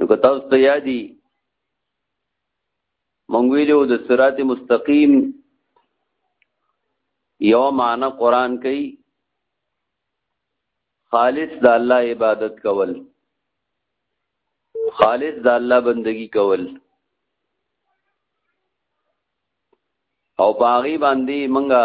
نو که تاسو ته یادي مونږ ویلو د صراط مستقیم یو معنی قران کوي خالص د الله عبادت کول خالص د الله بندگی کول او باغی باندې منګه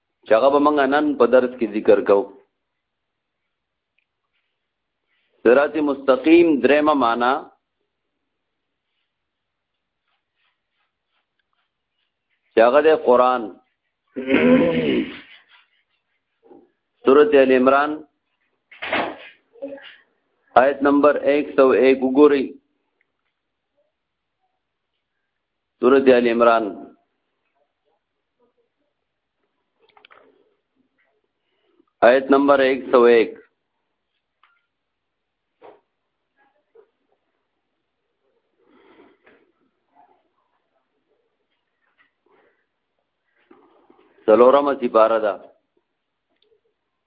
چې هغه به موږ نن په درس کې ذکر کوو صراط مستقیم درېمه معنا چې هغه د قران سورته ال عمران آیت نمبر 101 وګورئ سورت آل عمران آیت نمبر ایک سو ایک سلورم سی بارہ دا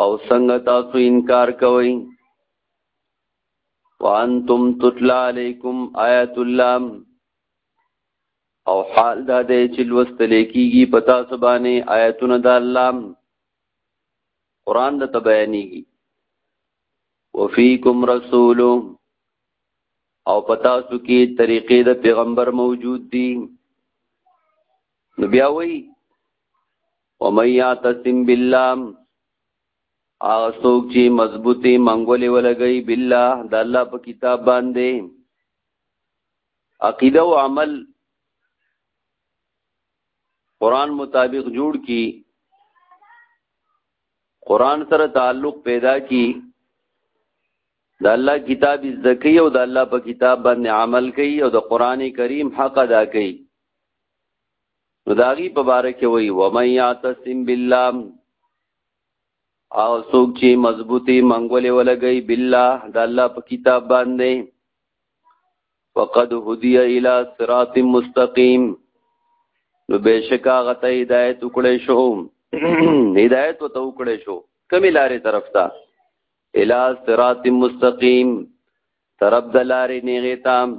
او څنګه تاسو انکار کوئ وانتم تتلا علیکم آیات الله او حال دا دی چې لوستل کیږي پتا سبانه آیاتونه د الله قران د تبیانیږي وفیکم رسول او پتا سو کې طریقې د پیغمبر موجود دي نو بیا وایي ومن یعتصم بالله هغه څوک چې مضبوطی منګولې ولګي بالله د الله په کتاب باندې عقیده او عمل قران مطابق جوړ کی قران سره تعلق پیدا کی د الله کتاب زکی او د الله په کتاب باندې عمل کوي او د قران کریم حق ادا کوي نو دا غي په باره کې وای و من یعتصم بالله او څوک چې مضبوطی منګولې ولګي بالله د الله په کتاب باندې وقد هدی الی صراط مستقیم نو بشکا غته هدایت وکړې شو هدایت وته وکړې شو کمی لارې طرف ته الی صراط مستقیم طرف د لارې نیغه تام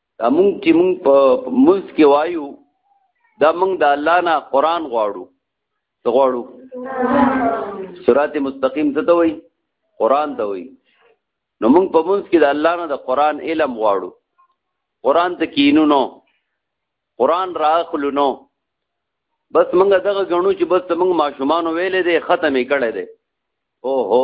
مونږ چې مونږ په ملس کې وایو دا مونږ د الله نه قران غواړو څه غواړو صراط مستقیم څه ته وایي قران ته وایي نو مونږ په مونږ کې د الله نه د قران علم غواړو قران ته کینو نو قران راخلو نو بس مونږ دغه غنو چې بس مونږ ماشومان ویلې دي ختمې کړې دي او هو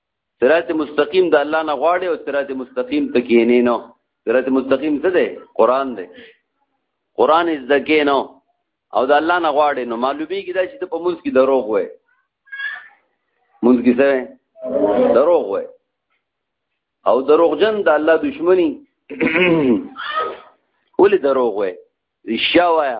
صراط مستقیم د الله نه غواړي او صراط مستقیم ته کینې نو صراط مستقیم څه دی قران دی قران از د کینو او د الله نه غواړي نو معلومی کی دا چې ته په مونږ کې دروغ وای مونږ کې څه دروغ وای او دروغجن د الله دشمنی ولې دروغ وای رښتیا وایا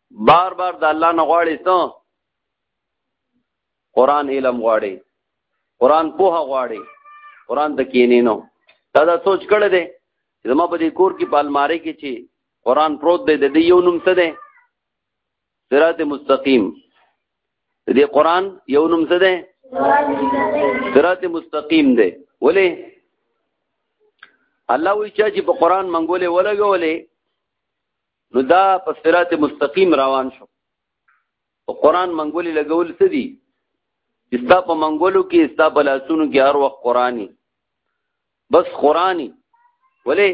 بار بار د الله نه غواړي ته قران علم غواړي قران پوها غواړي قران د کینې نو دا دا سوچ کړه دې زما په دې کور کې پالماري کې چې قران پروت دی د دې یو نوم څه دی صراط مستقیم د دې قران یو نوم څه دی صراط مستقیم دی ولې الله وی چې په قران منګولې ولګولې نو دا په صراط مستقیم روان شو او قران منګولې لګول څه دي چې ستا په منګولو کې ستا په لاسونو کې هر وخت قرآني بس قرآني ولې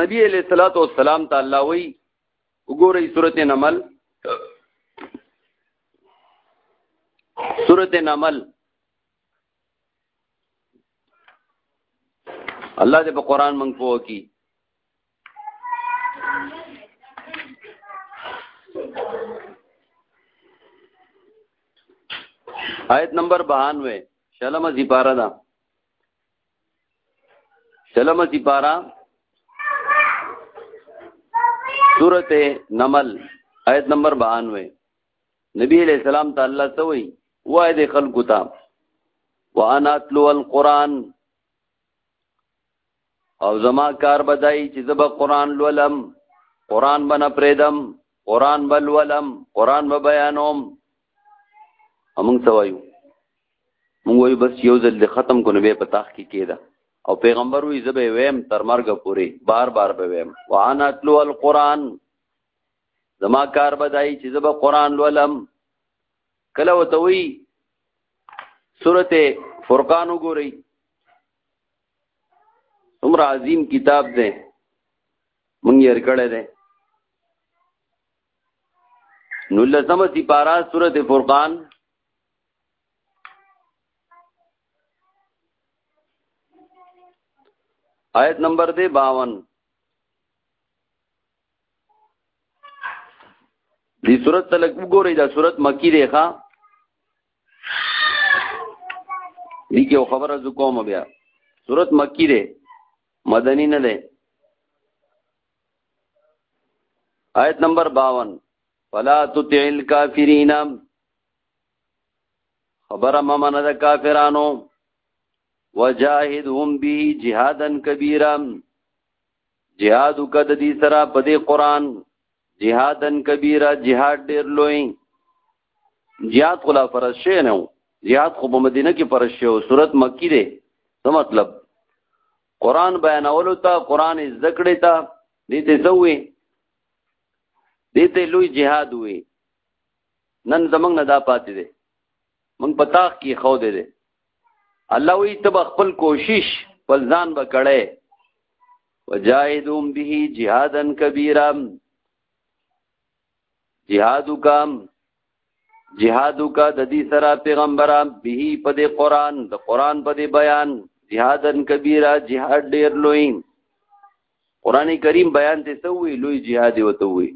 نبی علیہ الصلوۃ والسلام تعالی وی وګورئ سورته نمل سورته نمل الله دې په قران منګ پوه کی آیت نمبر 92 شلمه سی پارا دا شلمه سی پارا سورت نمل آیت نمبر 92 نبی علیہ السلام ته الله څه وی وای د خلکو ته وانا تلو القران او زما کار بدای چې زب قران لولم قران بنا پریدم قران بل ولم قران به بیانوم همون سوایو مونږ وایو بس یو ځل ختم کو نو به په تحقیق کېده او پیغمبر وی زبه ویم تر مرګ پوري بار بار به ویم وانا تلو القران زما کار بدای چې زبه قران لولم کله وته وی سورته فرقان وګورئ عمر عظیم کتاب ده مونږ یې ورکړی دی نو لسمه سپارا سورته فرقان آیت نمبر دے باون دې صورت ته لږ وګورئ دا صورت مکی دی ښا دې کې خبره ز کوم بیا صورت مکی دی مدنی نه دی آیت نمبر 52 فلا تطع الكافرین خبره ممن د کافرانو وجاهدهم به جهادا کبیرا جهاد وکړه د دې سره په دې قران جهادن کبیره جهاد ډیر لوی جهاد خلا فرض شوی نه جهاد خو په مدینه کې فرض شوی او صورت مکی دی څه مطلب قران بیانولو ته قران ذکر ته دې ته زوې دې ته لوی جهاد وې نن زمنګ نه دا پاتې دی موږ په تاخ کې خو دې دې الله وی تب خپل کوشش خپل ځان وکړې وجاهدهم به جهادا کبیرا جهاد وکم جهاد وکا د دې سره پیغمبره به په دې قران د قران په دې بیان جهادا کبیرا جهاد ډیر لوی قران کریم بیان ته سوې لوی جهاد وته وې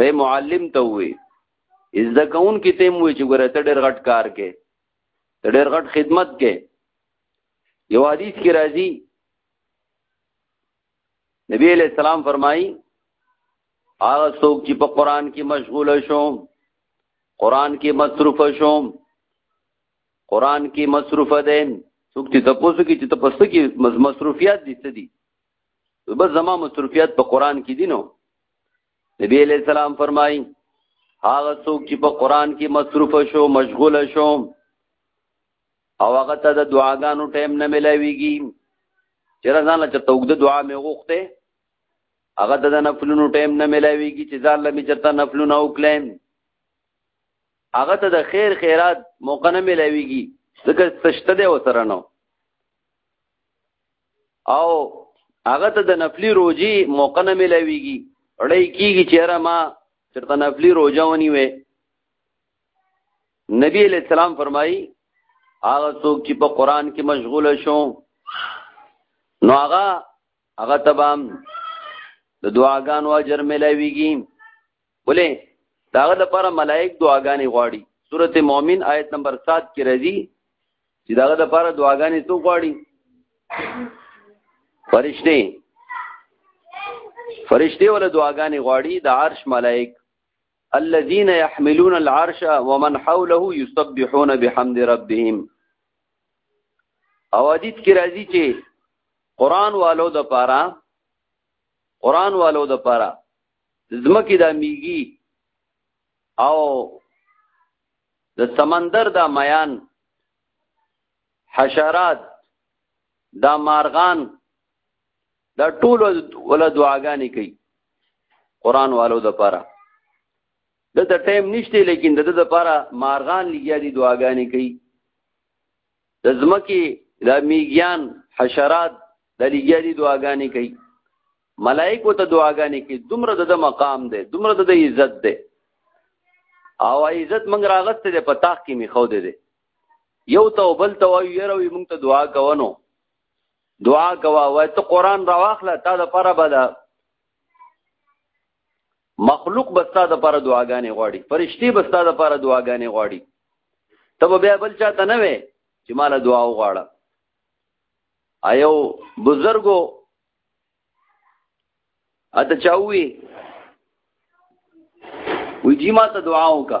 د معلم ته وې از د کون کې تیم وی چې ګوره ته ډېر غټ کار کې ته ډېر غټ خدمت کې یو حدیث کې راځي نبی علیہ السلام فرمایي هغه څوک چې په قران کې مشغول شو قران کې مصروف شو قران کې مصروف ده څوک چې تاسو کې چې تاسو کې مصروفیات دي څه دي بس زما مصروفیات په قران کې دي نو نبی علیہ السلام فرمایي هغه څوک چې په قران کې مصروف شو مشغول شو او هغه ته د دعاګانو ټایم نه ملاويږي چې رضان له چته وګد دعا مې غوښته هغه د نفلونو ټایم نه ملاويږي چې ځان لمې چته نفلونه وکړم هغه ته د خیر خیرات موقع نه ملاويږي ځکه سشته دی وسره نو او هغه ته د نفلی روزي موقع نه ملويږي اړای کیږي چې را ما چرته نفلی روزه ونی وي نبی علیہ السلام فرمایي هغه څوک چې په قران کې مشغول شو نو هغه هغه تبام د دعاګانو اجر ملويږي ولې داغه د پر ملائک دعاګانې غواړي سورته مؤمن آیت نمبر 7 کې راځي چې داغه د پر دعاګانې څو غواړي فرشته فرشته ول دعاګانې غواړي د عرش ملائک الذين يحملون العرش ومن حوله يسبحون بحمد ربهم او حدیث کې راځي چې قران والو د پاره قران والو د پاره زمکی دا میږي او د سمندر دا میان حشرات دا مارغان دا ټول ول دعاګانې کوي قران والو د پاره د ته ټیم نشته لیکن د د لپاره مارغان لګیا دي دعاګانې کوي د زمکی د میګیان حشرات د لګیا دي دعاګانې کوي ملائکو ته دعاګانې کوي دومره د مقام دی دومره د عزت دی او عزت موږ راغست دی په تاخ کې میخو دی دی یو ته بل ته وایو یره وي موږ ته دعا کوونو دعا کوا وای ته قران راواخله تا د پاره بل مخلوق بستا د پاره دعاګانې غواړي فرشتي بستا د پاره دعاګانې غواړي تب بیا بل چاته نه وي چې مال دعا وغواړه ایو بزرګو اته چاوي وی جی ما ته دعا وکا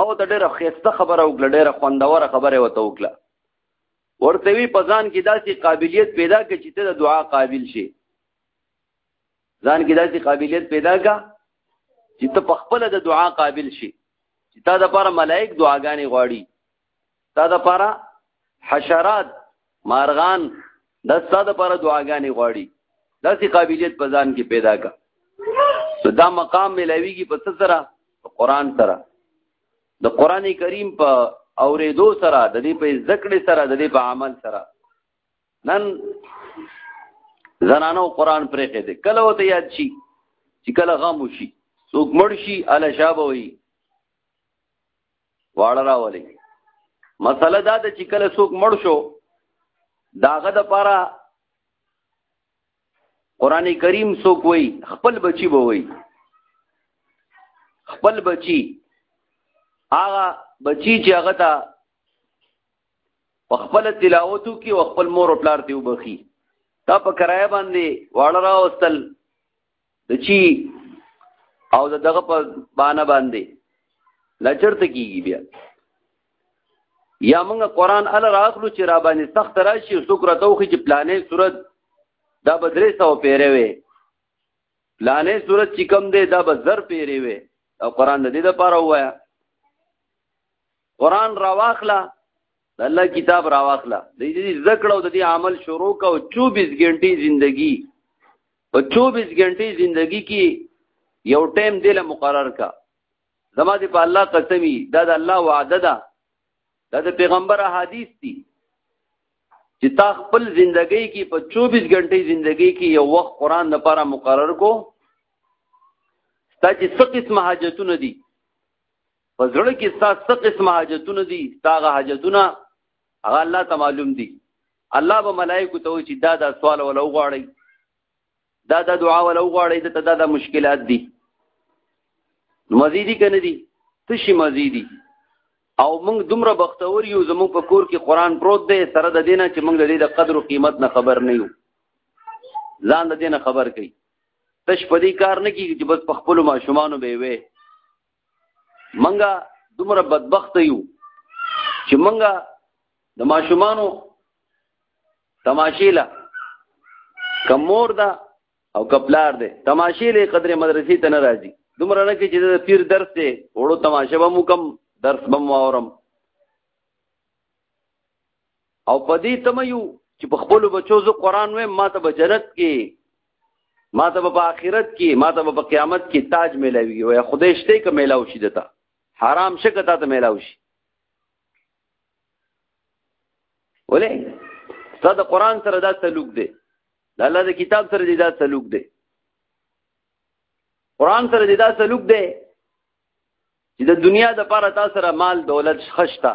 او ته ډېره خسته خبره وکړه ډېره خوندوره خبره وته وکړه ورته وی پزان کې داسې قابلیت پیدا کړي چې ته د دعا قابل شي ځان کې داسې قابلیت پیدا کا چې ته په خپل د دعا قابل شي چې تا د لپاره ملائک دعاګانې غواړي تا د پاره حشرات مارغان د ستا د پاره دعاګانې غواړي داسې قابلیت په ځان کې پیدا کا دا مقام ملاویږي په سره قرآن سره د قرآن کریم په اوریدو سره د دې په ذکر سره د دې په عمل سره نن زنانو قرآن پرې کې دي کله وته یاد شي چې کله غم وشي څوک مړ شي اله شابه وي واړه راولي مسله دا ده چې کله څوک مړ شو داغه د پاره قران کریم څوک وای خپل بچي به وای خپل بچي هغه بچي چې هغه ته خپل تلاوتو کې او خپل مور او پلار ته وبخي تا په کرایه باندې واړه راوستل د چی او د دغه په باندې باندې لا چرته کیږي بیا یا موږ قران ال راخلو چې را باندې سخت راشي شکر توخي چې پلانې صورت دا بدرې سو پیره وي پلانې صورت چې کم دی دا به زر پیره وي او قران د دې لپاره وایا قران راواخلا د الله کتاب راواخله د دې ذکر او د دې عمل شروع کا او 24 غنټې ژوندۍ په 24 غنټې ژوندۍ کې یو ټیم دی له مقرر کا زما دې په الله قسمی دا د الله وعده ده دا د پیغمبر احادیث دي چې تا خپل ژوندۍ کې په 24 غنټې ژوندۍ کې یو وخت قران لپاره مقرر کو تا چې څه قسم حاجتونه دي په زړه کې ستا څه قسمه حاجتونه دي ستا هغه حاجتونه هغه الله ته معلوم دي الله به ملائکه ته چې دا دا سوال ولا وغواړي دا دا دعا ولا وغواړي دا دا, دا مشکلات دي مزيدي کنه دي تشي مزيدي او موږ دومره بختور یو زموږ په کور کې قران پروت دی سره د دینه چې موږ د دې د قدر او قیمت نه خبر نه یو ځان د دینه خبر کړي تش په دې کار نه کیږي چې بس په خپل ماشومان به وي منګه دومره بدبخت یو چې منګه د ماشومانو تماشیلا کمور دا او کپلار دی تماشیلې قدر مدرسې ته نه راځي دومره نه کې چې د پیر درس دی وړو تماشه به مو کم درس به مو اورم او په دې تمه یو چې په خپل بچو زه قران وایم ما ته به جنت کې ما ته په آخرت کې ما ته په قیامت کې تاج ملاوي وي خدای شته کې ملاو شي دتا حرام شګه ته ملاو شي ولې ستا د قران سره دا تعلق دی د الله د کتاب سره دی دا تعلق دی قران سره دی دا تعلق دی چې د دنیا د پاره تا سره مال دولت خشتا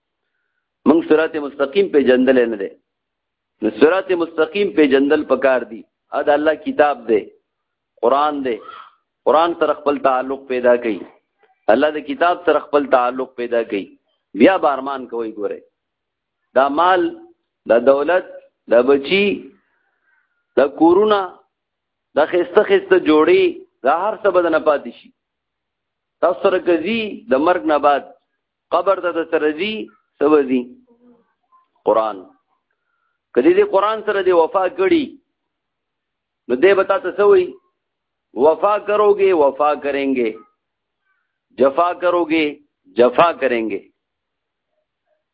موږ صراط مستقیم په جندل نه دی نو صراط مستقیم په جندل پکار دی ا د الله کتاب دی قران دی قران سره خپل تعلق پیدا کړي الله د کتاب سره خپل تعلق پیدا کړي بیا بارمان کوي ګوره دا مال دا دولت دا بچی دا کورونا دا خسته خسته جوړي دا هر څه بدن پاتې شي تاسو سره کوي د مرګ نه بعد قبر ته سره دی سوځي قران کدی دې قران سره دی وفا کړي نو دې بتا ته سوي وفا کروګي وفا کریں گے جفا کروګي جفا کریں گے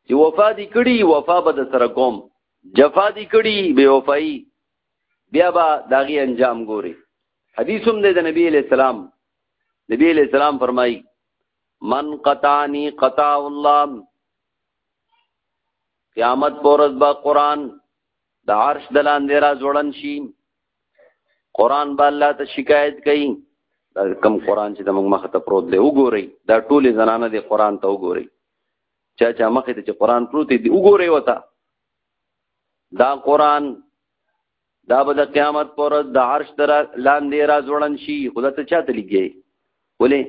چې وفا دي کړي وفا به د سره کوم جفا دي کړي بے وفائی بیا به داغي انجام ګوري حدیث هم د نبی علیہ السلام نبی علیہ السلام فرمایي من قطعنی قطع الله قیامت پورز با قرآن د عرش دلان دیرا زوڑن شی قرآن با اللہ تا شکایت کئی دا کم قرآن چې د موږ مخ ته پروت دی وګورئ دا ټولې زنانه د قرآن ته وګورئ چا چا مخې ته چې قرآن پروت دی وګورئ وته دا قرآن دا به د قیامت پر د عرش تر لاندې را ځوړن شي خدا ته چاته لګي ولې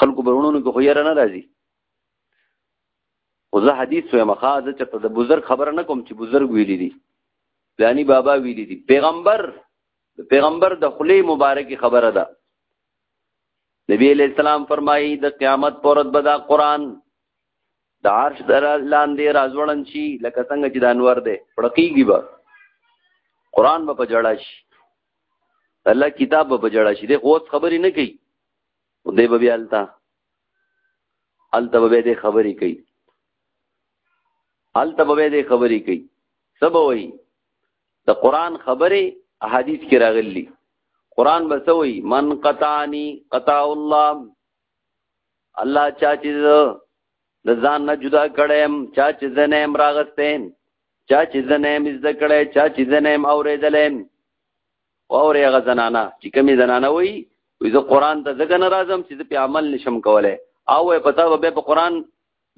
خلکو برونو کې خو یې نه راځي او زه حدیث وایم ښا زه چرته د بزرګ خبره نه کوم چې بزرګ ویلی دي پلانی بابا ویلی دي پیغمبر د پیغمبر د خلی مبارکي خبره ده نبی علیہ السلام فرمایي د قیامت پر ورځ به دا قران د عرش در لاندې راځوړن شي لکه څنګه چې د انور دی پړقېږي به قرآن به په جړا شي الله کتاب به په جړا شي دی خو خبرې نه کوي دی به بیا هلته هلته به بیا دی خبرې کوي هلته به بیا دی خبرې کوي څه به وایي د قرآن خبرې احادیث کې راغلي قرآن به څه وایي من قطعني قطع الله الله چا چې د ځان نه جدا کړم چا چې زنم راغستم چا چې زنم زده کړم چا چې زنم اورېدلم اورې هغه زنانا چې کمی زنانا وای وې زه قران ته ځکه نه راځم چې په عمل نشم کولای او پتا به په قران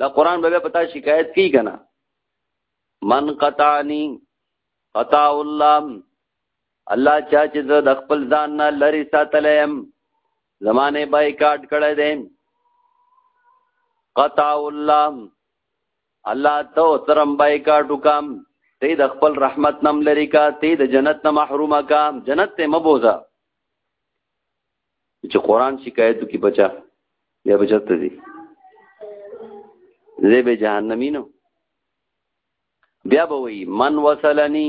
دا قران به پتا شکایت کی کنه من قطعنی قطع الله الله چا چې زه د خپل ځان نه لري ساتلی یم زمانه بایکاټ کړی دی قطع الله الله ته ترم بایکاټ وکم ته د خپل رحمت نم لري کا ته د جنت نه محروم کا جنت ته مبوزا چې قران شکایت کی بچا بیا بچته دي زه به جهنمینو بیا به وی من وصلنی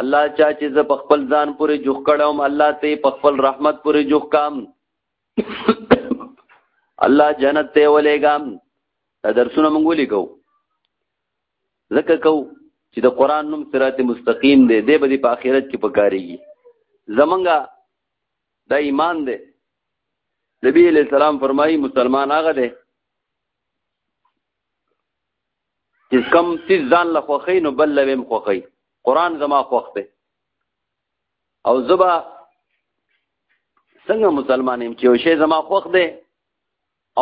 الله چا چې زه په خپل ځان پورې جوخ کړم الله ته په خپل رحمت پورې جوخ کام الله جنت ته ولېګم دا درسونه مونږ ولیکو ځکه کو چې د قران نوم صراط مستقیم دی دی به په آخرت کې پکاريږي زمونږه دا ایمان دی نبی علیہ السلام فرمایي مسلمان هغه دی چې کم سیز ځان له خوښي نو بل لویم خوښي قران زما خوښ دی او زبا څنګه مسلمان يم چې یو شی زما خوښ دی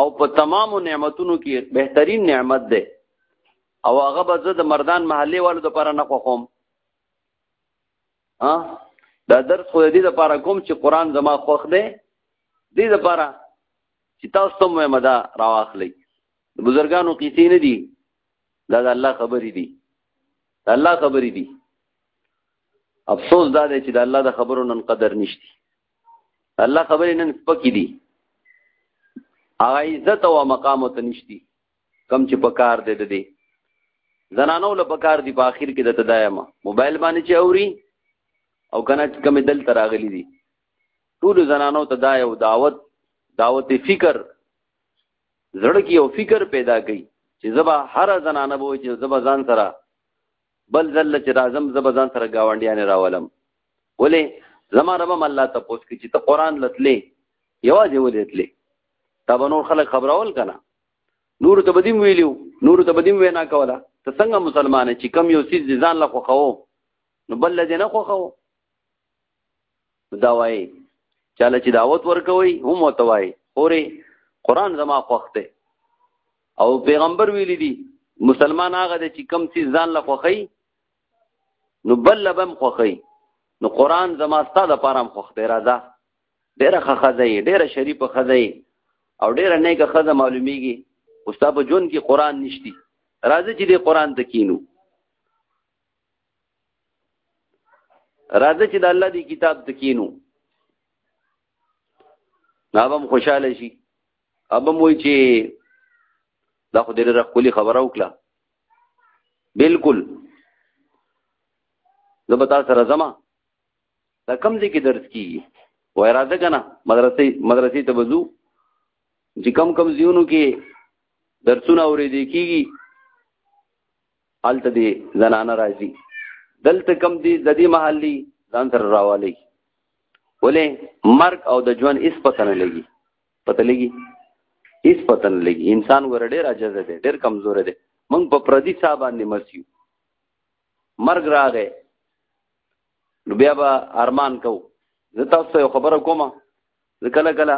او په تمامو نعمتونو کې بهترین نعمت دی او هغه به زه د مردان محلي والو لپاره نه خوښوم ها دا درس خو دې لپاره کوم چې قران زما خوښ دی دې لپاره چې تاسو ته مې مدا راواخلئ د بزرګانو قصې نه دي دا د الله خبرې دي د الله خبرې دي افسوس دا دی چې د الله د خبرو نن قدر نشتی الله خبرې نن سپکې دي هغه عزت او مقام ته نشتی کم چې په کار دی د دې زنانو له په کار دی په آخر کې د تدایمه موبایل باندې چې اوري او کنه کمې دل تراغلي دي ټول زنانو ته دا یو دعوت دعوت فکر زړه کې یو فکر پیدا کړي چې زبا هر زنانه به چې زبا ځان سره بل ځل چې راځم زبا ځان سره گاونډیان راولم ولې زما رب هم الله تاسو کې چې ته قران لتلې یوازې ولېتلې تا به نور خلک خبرول کنه نور ته بدیم ویلو نور ته بدیم وینا کوله ته څنګه مسلمان چې کم یو سیز ځان له خوخو نو بل دې نه خوخو دا وایي چاله چې دعوت ورکوي هم وته وایي خوري قران زما خوخته او پیغمبر ویلی دي مسلمان هغه دی چې کم څه ځان له خوخی نو بل لبم خوخی نو قران زما ستاد پارام خوخته راځه ډیره خخزه ډیره شریف خزه او ډیره نیکه خزه معلومیږي استاد جون کې قران نشتی راځي چې د قران تکینو راځه چې د الله دی کتاب ته کینو نابم خوشاله شي ابم وای چې دا خو ډېره خولي خبره وکړه بالکل زه به تاسو سره ځم دا کم ځای کې درس کیږي وای راځه کنه مدرسې مدرسې ته وځو چې کم کم زیونو کې درسونه اورېدې کیږي حالت دې زنانه راځي دلته کم دي د دې محلي ځان سره راوالي ولې مرګ او د ژوند اس پته نه لګي پته لګي اس پته نه لګي انسان ور ډېر عجز دی ډېر کمزور دی موږ په پردي صاحب باندې مسیو مرګ راغې نو بیا به ارمان کو زه تاسو یو خبره کوم زه کله کله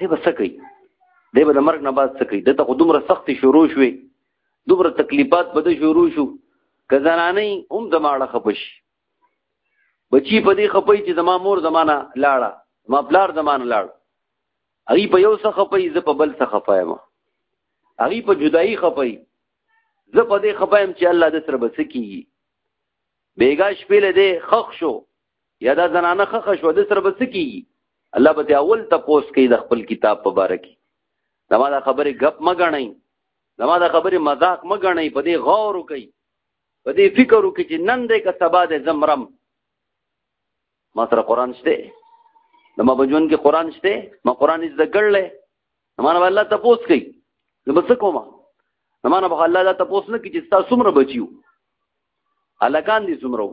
دی به څه کوي دی به د مرګ نه بعد څه کوي دته خو دومره سختې شروع شوې دومره تکلیفات به د شروع شو که زنانه هم زما اړه خپه شي بچی په دې خپه چې زما مور زمانه لاړه ما پلار زمانه لاړ هغه په یو څه خپه زه په بل څه خپه یم هغه په جدائی خپه زه په دې خپه یم چې الله د سره بس کیږي بیګا شپې له دې خخ شو یا دا زنانه خخه شو د سره بس کی الله به اول ته پوس کوي د خپل کتاب په باره کې زما دا خبرې غپ مګنئ زما دا خبرې مذاق مګنئ په دې غور وکړئ په دې فکر وکړئ چې نن دې که سبا دې زمرم ما سره قرآن شته د ما بجون کې قرآن شته ما قرآن یې زده کړلې ما نه الله ته پوس کوي نو بس کوم نو ما نه الله ته پوس نه کوي چې تاسو څومره بچیو الکان دي څومره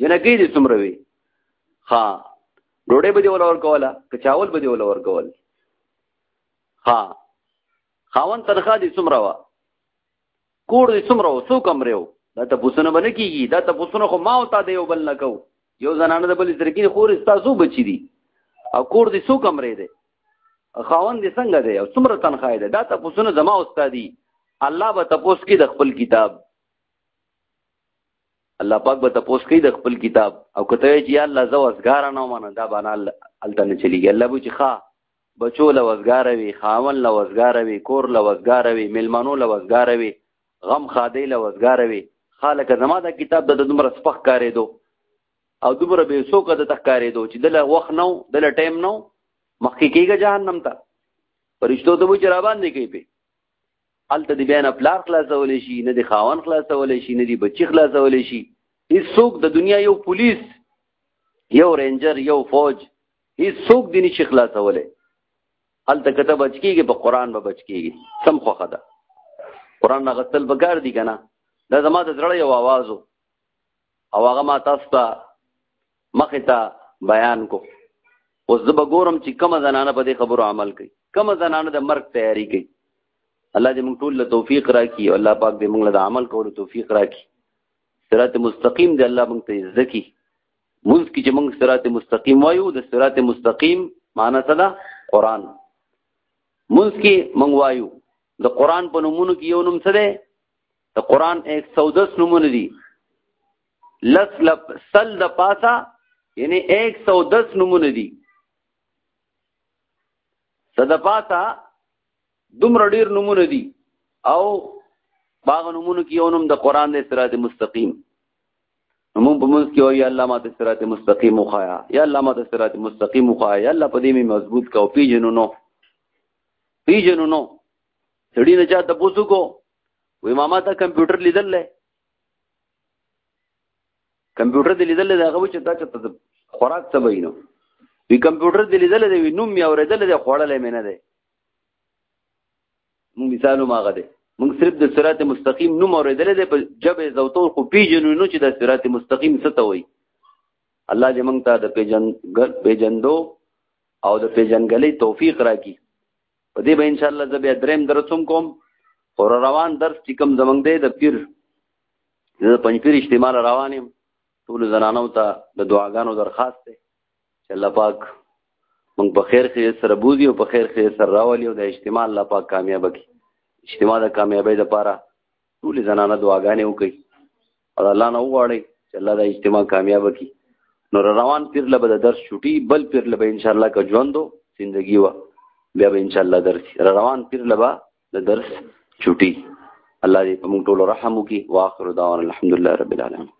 جنګي دي څومره وي ها ډوډۍ به دی ولا ور کوله که چاول به دی ولا ور کول ها خاون تنخواه دي څومره وا کور دي څومره و څو کمرې و دا ته پوسونه باندې کیږي دا ته پوسونه خو ما او تا دی یو بل نه کو یو زنانه د بل ترکین خور استاسو بچی دي او کور دي څو کمرې دي خاون دي څنګه دی او څومره تنخواه ده دا ته پوسونه زما استادي الله به تاسو کې د خپل کتاب الله پاک به تاسو کې د خپل کتاب او کته چې یا الله زو اسګار نه ومنه دا باندې الته نه چلیږي الله به چې ښا بچو له وزګار وي خاون له وزګار وي کور له وزګار وي ملمنو له وزګار وي غم خادې له وزګار وي خالک زما دا کتاب د دومره سپخ کارې دو او دومره به سوکه د تخکارې دو چې دله وخت نو دله ټایم نو مخکې کېږي جهنم ته پرشتو ته به چې را باندې کوي په الته دی بیا نه پلار خلاصول شي نه دی خاون خلاصول شي نه دی بچی خلاصول شي هیڅوک د دنیا یو پولیس یو رینجر یو فوج هیڅوک دی نشي خلاصول الته کته بچ کیږي په قران به بچ کیږي سم خوخه ده قران نه غتل بګار دی کنه دا زما د زړه یو आवाज او هغه ما تاسو ته مخې ته بیان کو اوس زه به ګورم چې کومه زنانه په دې خبرو عمل کوي کومه زنانه د مرګ تیاری کوي الله دې موږ ټول له توفیق راکړي او الله پاک دې موږ له عمل کولو توفیق راکړي صراط مستقیم دې الله موږ ته ځکي موږ کې چې موږ صراط مستقیم وایو د صراط مستقیم معنی څه ده قران موږ کې موږ وایو د قران په نومونو کې یو نوم څه ده د قران 110 نمونه دي لس لب سل د پاسا یعنی 110 نمونه دي صد پاسا دومره ډیر نمونه دي او باغ نمونه کې یو نوم د قران د صراط مستقیم موږ په موږ کې وایي الله ماته صراط مستقیم وخایا یا الله ماته صراط مستقیم وخایا یا الله په دې می مضبوط کا او پیجنونو پیجنونو سړی نه چا د پوسو کو وی ماما ته کمپیوټر لیدل لې کمپیوټر دې لیدل دا غو چې دا چې خوراک څه وینو وی کمپیوټر دې لیدل دی وی نوم یې اورېدل دی خوړلې مې نه دی مونږ مثالو ماغه دی مونږ صرف د صراط مستقیم نوم اورېدل دی په جبه زوتو خو پیژنو نو چې د صراط مستقیم څه ته وایي الله دې مونږ ته د پیجن پیجندو او د پیجنګلې توفیق راکړي په دې به ان شاء الله زه بیا دریم درس هم کوم او روان درس چې کوم زمنګ دی د پیر د پنځپیر اجتماع روان یم ټول زنانو ته د دعاګانو درخواست دی چې الله پاک موږ په خیر خیر سره بوزي او په خیر خیر سره راولي او د اجتماع الله پاک کامیاب کړي اجتماع د کامیابی لپاره ټول زنانه دعاګانې وکړي او الله نه وغواړي چې الله دا اجتماع کامیاب کړي نو روان پیر له به درس چټي بل پیر له به ان شاء الله که ژوندو زندگی وا بیا به ان شاء الله درس روان پیر له به د درس چټي الله دې په موږ ټول رحم وکړي واخر دعوانا الحمدلله رب العالمین